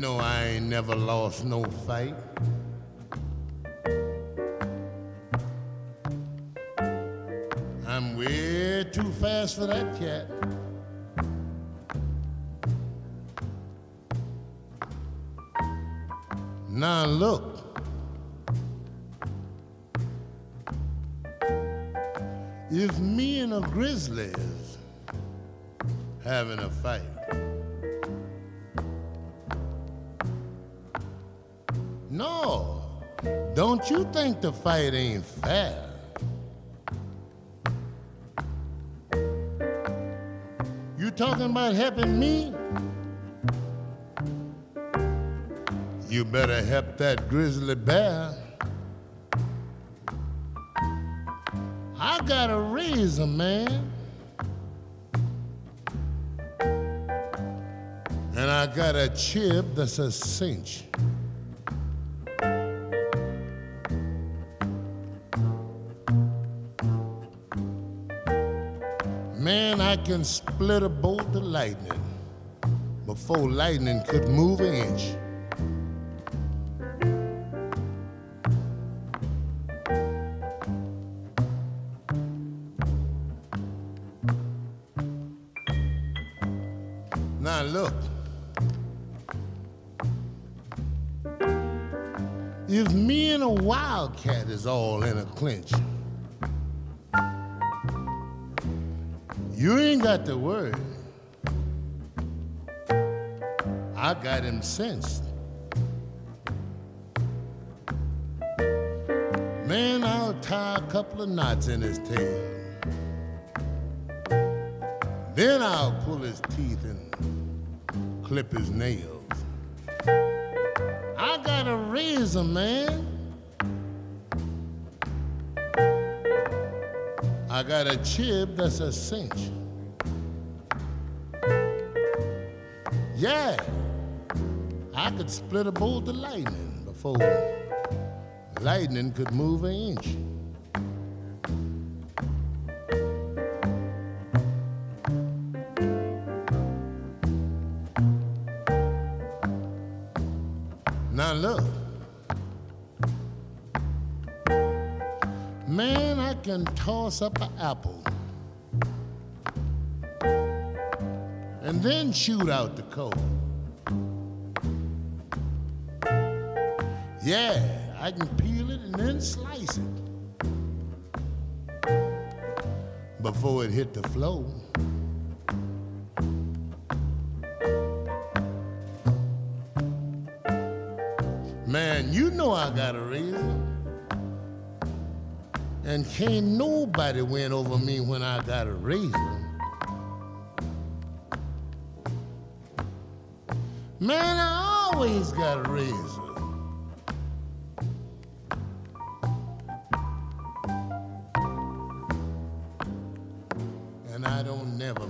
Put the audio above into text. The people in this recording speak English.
know I ain't never lost no fight. I'm way too fast for that cat. Now look. If me and a grizzly is having a fight, no, don't you think the fight ain't fair? You talking about helping me? You better help that grizzly bear. I got a razor, man. And I got a chip that's a cinch. Man, I can split a bolt of lightning before lightning could move an inch. Now look. If me and a wildcat is all in a clinch, you ain't got to worry. I got him sensed. Man, I'll tie a couple of knots in his tail. Then I'll pull his teeth and clip his nails. I gotta a man. I got a chip that's a cinch. Yeah, I could split a bolt of lightning before lightning could move an inch. Now look. Man, I can toss up an apple and then shoot out the core. Yeah, I can peel it and then slice it before it hit the floor. Man, you know I got a razor. And can't nobody win over me when I got a razor. Man, I always got a razor. And I don't never